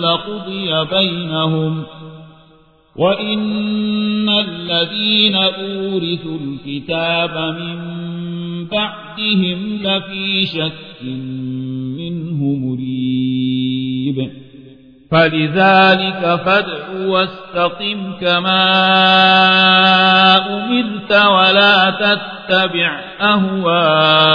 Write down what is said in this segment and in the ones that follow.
لقضي بينهم وإن الذين أورثوا الكتاب من بعدهم لفي شك منه مريب. فلذلك فادع واستقم كما أمرت ولا تتبع أهواءهم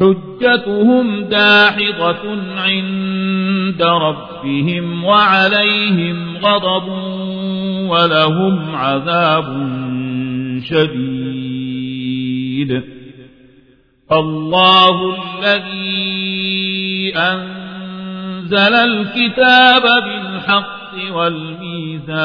حجتهم داحضة عند ربهم وعليهم غضب ولهم عذاب شديد. الله الذي أنزل الكتاب بالحق والميزان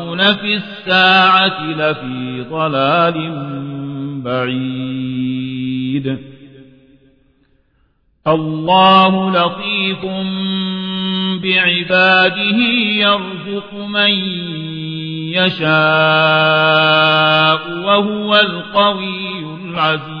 في الساعة لفي ضلال بعيد. الله لطيف بعباده يرزق من يشاء وهو القوي العزيز.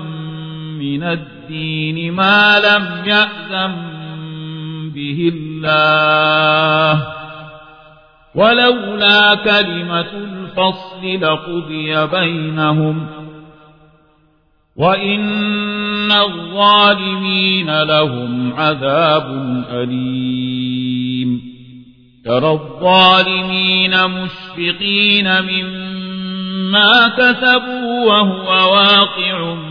من الدين ما لم يأذن به الله. ولولا كلمة الفصل لقضي بينهم. وإن الظالمين لهم عذاب أليم. ترى الظالمين مشفقين مما كسبوا وهو واقع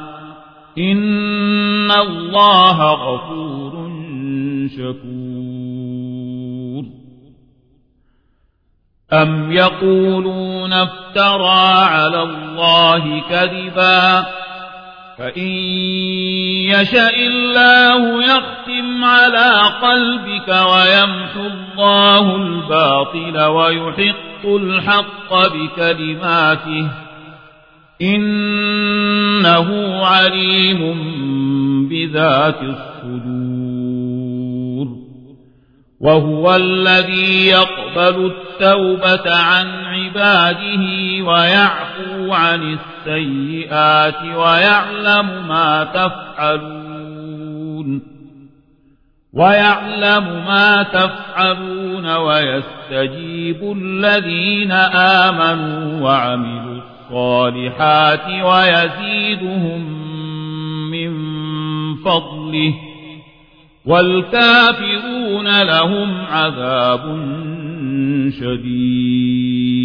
إن الله غفور شكور. أم يقولون افترى على الله كذبا؟ فإن يشاء الله يختم على قلبك ويمحو الله الباطل ويحق الحق بكلماته. إنه عليم بذات الصدور. وهو الذي يقبل التوبة عن عباده ويعفو عن السيئات ويعلم ما تفعلون. ويعلم ما تفعلون ويستجيب الذين آمنوا وعملوا الصالحات ويزيدهم من فضله والكافرون لهم عذاب شديد.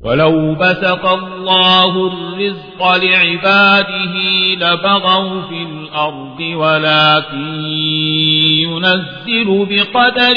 ولو بسط الله الرزق لعباده لبغوا في الأرض ولكن ينزل بقدر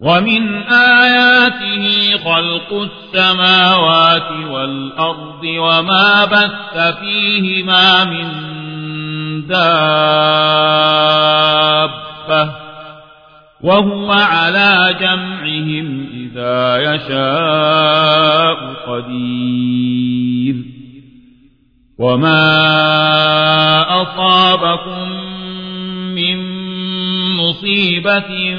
ومن آياته خلق السماوات والأرض وما بث فيهما من دابة وهو على جمعهم إذا يشاء قدير وما أصابكم من مصيبة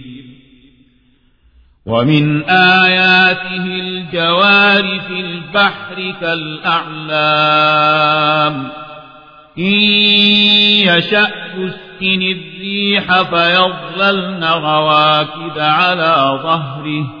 ومن آياته الجوار في البحر كالأعلام. إن يشأ يسكن الريح فيظللن رواكد على ظهره.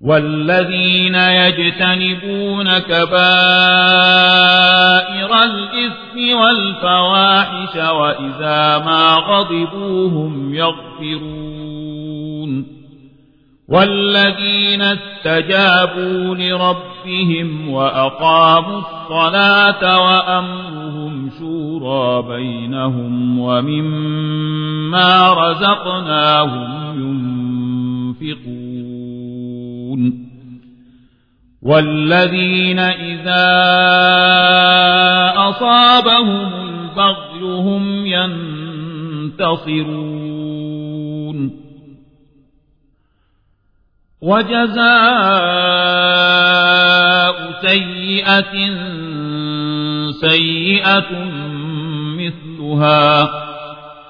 والذين يجتنبون كبائر الإثم والفواحش وإذا ما غضبوا هم يغفرون والذين استجابوا لربهم وأقاموا الصلاة وأمرهم شورى بينهم ومما رزقناهم ينفقون والذين إذا أصابهم البغي هم ينتصرون. وجزاء سيئة سيئة مثلها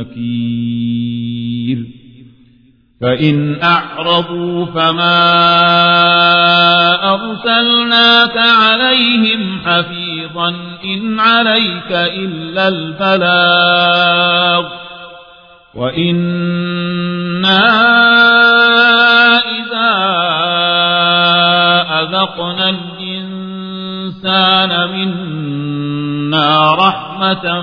نكير فإن أعرضوا فما أرسلناك عليهم حفيظا إن عليك إلا البلاغ. وإنا إذا أذقنا الإنسان منا رحمة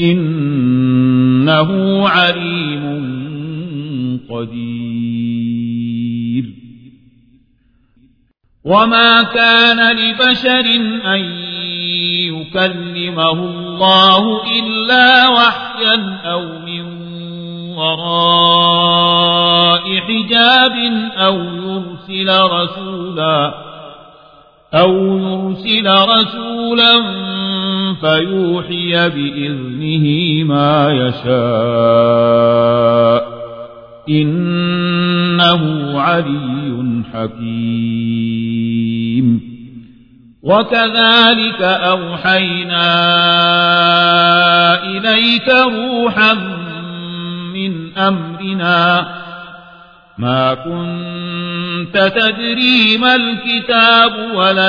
إنه عليم قدير. وما كان لبشر أن يكلمه الله إلا وحيا أو من وراء حجاب أو يرسل رسولا أو يرسل رسولا فيوحي بإذنه ما يشاء. إنه علي حكيم. وكذلك أوحينا إليك روحا من أمرنا. ما كنت تدري ما الكتاب ولا